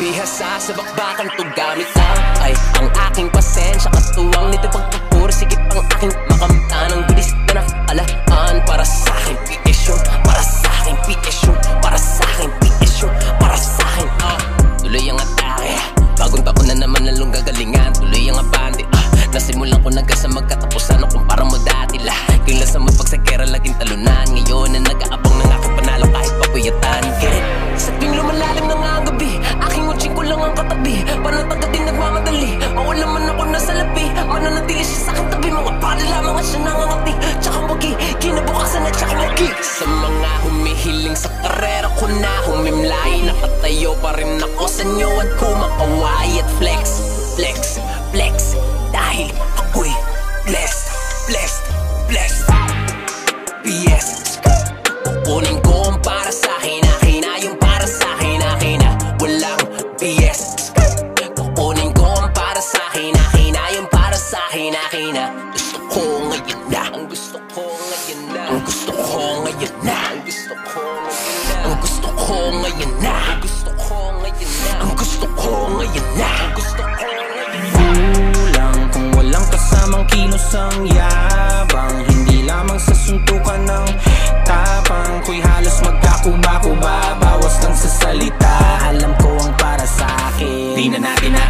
Bihasa sa bakbakan to gamit lang Ay, ang aking pasensya Katuwang nito pagpupuro Sige pang aking Mananatili siya sa aking tabi Mga pala lamang at siya nangangati. Tsaka wagi Kinabukasan at tsaka lagi Sa mga humihiling sa karera ko na Humimlay. Nakatayo pa rin ako sa inyo At kumakaway at flex Flex, flex. Dahil ako'y blessed Blessed, blessed. PS ko ngayon na. Ang gusto ko ngayon na. Ang gusto ko ngayon na. Ang gusto ko ngayon na. Ang gusto ko ngayon na. Ang gusto ko ngayon na. Ang gusto ko ngayon na. Ang gusto ko ngayon na. Kulang kung walang kasamang kilos ang yabang. Hindi lamang sa suntukan ng tapang. Ko'y halos magkakuba-kuba. Bawas lang sa salita. Alam ko ang para sa akin. Di na natin na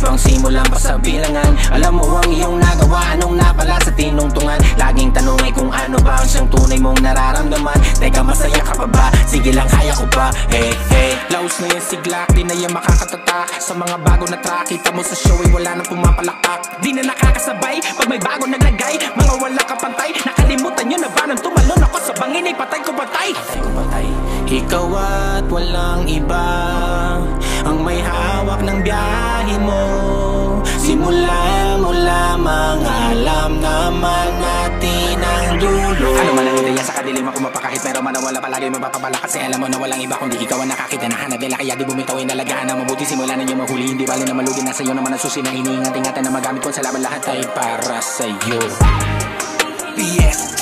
pang simulan pa sa bilangan. Alam mo ang iyong nagawa Anong napala sa tinungtungan? Laging tanong ay kung ano ba ang siyang tunay mong nararamdaman. Teka masaya ka pa ba? Sige lang kaya ko pa. Hey hey. Laos na yan siglak Di na yan makakatatak Sa mga bago na track Kita mo sa show ay wala nang pumapalakpak. Di na nakakasabay Pag may bago naglagay Mga wala kapantay Nakalimutan nyo na ba nang tumalon ako sa bangin ay patay ko patay? Patay ko patay. Ikaw at walang iba. Ang may hawak ng biyahe mo. Simula mo lamang Alam naman natin ang dulo. Ano man ang ideya sa kadiliman kung mapakahit Pero man wala palagi mapapabala Kasi alam mo na walang iba kundi ikaw ang nakakita na hanadela Kaya di bumitaw ay nalagaan na mabuti. Simula ninyo mahuli Hindi bali na malugi Nasa iyo naman ang susi na iniingat-ingatan na magamit Kung sa laban lahat ay para sa'yo. PS Kukunin ko